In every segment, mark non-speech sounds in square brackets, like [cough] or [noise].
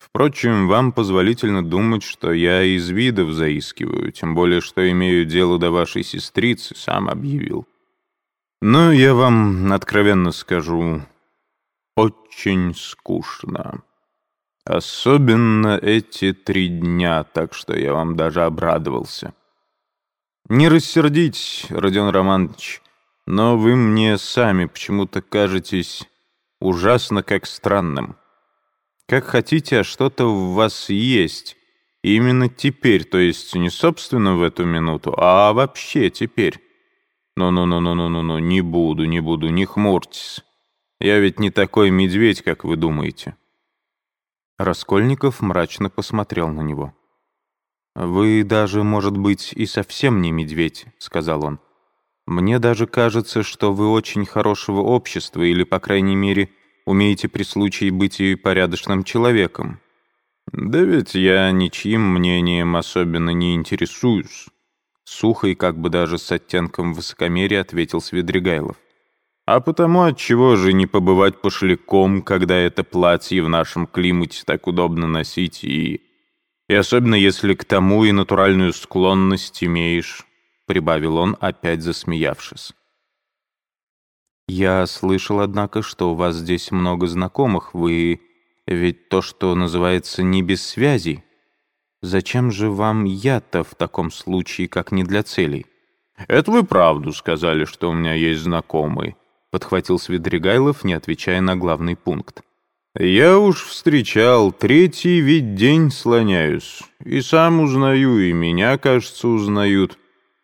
Впрочем, вам позволительно думать, что я из видов заискиваю, тем более, что имею дело до вашей сестрицы, сам объявил. Но я вам откровенно скажу, очень скучно. Особенно эти три дня, так что я вам даже обрадовался. Не рассердитесь, Родион Романович, но вы мне сами почему-то кажетесь ужасно как странным. Как хотите, а что-то в вас есть. Именно теперь, то есть не собственно в эту минуту, а вообще теперь. Ну-ну-ну-ну-ну-ну, не буду, не буду, не хмурьтесь. Я ведь не такой медведь, как вы думаете. Раскольников мрачно посмотрел на него. «Вы даже, может быть, и совсем не медведь», — сказал он. «Мне даже кажется, что вы очень хорошего общества, или, по крайней мере, умеете при случае быть и порядочным человеком. Да ведь я ничьим мнением особенно не интересуюсь. Сухо и как бы даже с оттенком высокомерия ответил Свидригайлов. А потому отчего же не побывать пошляком, когда это платье в нашем климате так удобно носить и... И особенно если к тому и натуральную склонность имеешь, прибавил он, опять засмеявшись. «Я слышал, однако, что у вас здесь много знакомых. Вы ведь то, что называется, не без связей. Зачем же вам я-то в таком случае, как не для целей?» «Это вы правду сказали, что у меня есть знакомый», — подхватил Свидригайлов, не отвечая на главный пункт. «Я уж встречал, третий ведь день слоняюсь, и сам узнаю, и меня, кажется, узнают.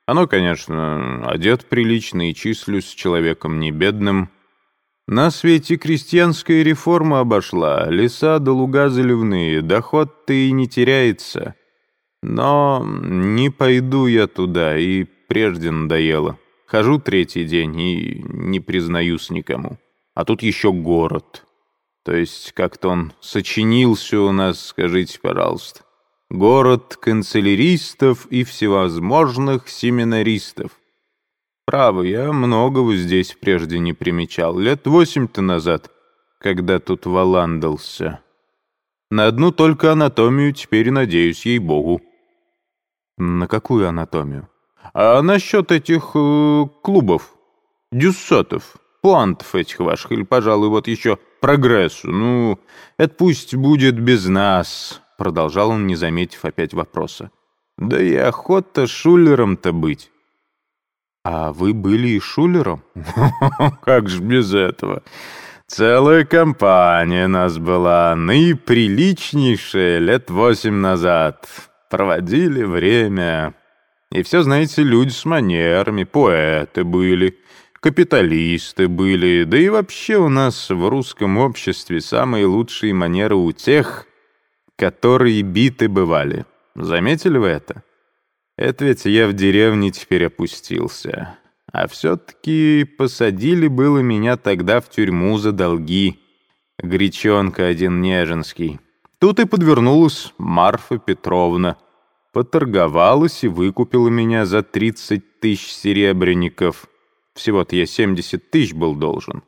Оно, конечно, одет прилично и числюсь человеком не бедным. На свете крестьянская реформа обошла, леса да луга заливные, доход-то и не теряется. Но не пойду я туда, и прежде надоело. Хожу третий день и не признаюсь никому. А тут еще город. То есть как-то он сочинился у нас, скажите, пожалуйста. Город канцеляристов и всевозможных семинаристов. Право, я многого здесь прежде не примечал. Лет восемь-то назад, когда тут валандался. На одну только анатомию теперь надеюсь, ей-богу. На какую анатомию? А насчет этих э, клубов, дюссотов, плантов этих ваших, или, пожалуй, вот еще прогрессу. Ну, это пусть будет без нас. Продолжал он, не заметив опять вопроса. «Да и охота шулером-то быть». «А вы были и шулером?» [laughs] «Как ж без этого?» Целая компания нас была, наиприличнейшая, лет восемь назад. Проводили время. И все, знаете, люди с манерами, поэты были, капиталисты были. Да и вообще у нас в русском обществе самые лучшие манеры у тех, которые биты бывали. Заметили вы это? Это ведь я в деревне теперь опустился. А все-таки посадили было меня тогда в тюрьму за долги. Гречонка один неженский. Тут и подвернулась Марфа Петровна. Поторговалась и выкупила меня за 30 тысяч серебряников. Всего-то я 70 тысяч был должен.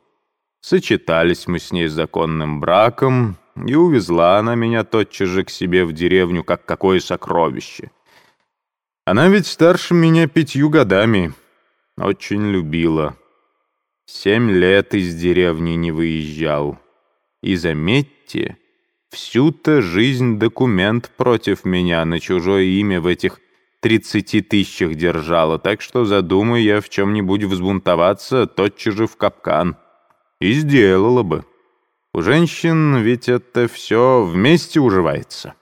Сочетались мы с ней законным браком, и увезла она меня тотчас же к себе в деревню, как какое сокровище. Она ведь старше меня пятью годами, очень любила. Семь лет из деревни не выезжал. И заметьте, всю-то жизнь документ против меня на чужое имя в этих тридцати тысячах держала, так что задумаю я в чем-нибудь взбунтоваться, тотчас же в капкан. И сделала бы. У женщин ведь это все вместе уживается.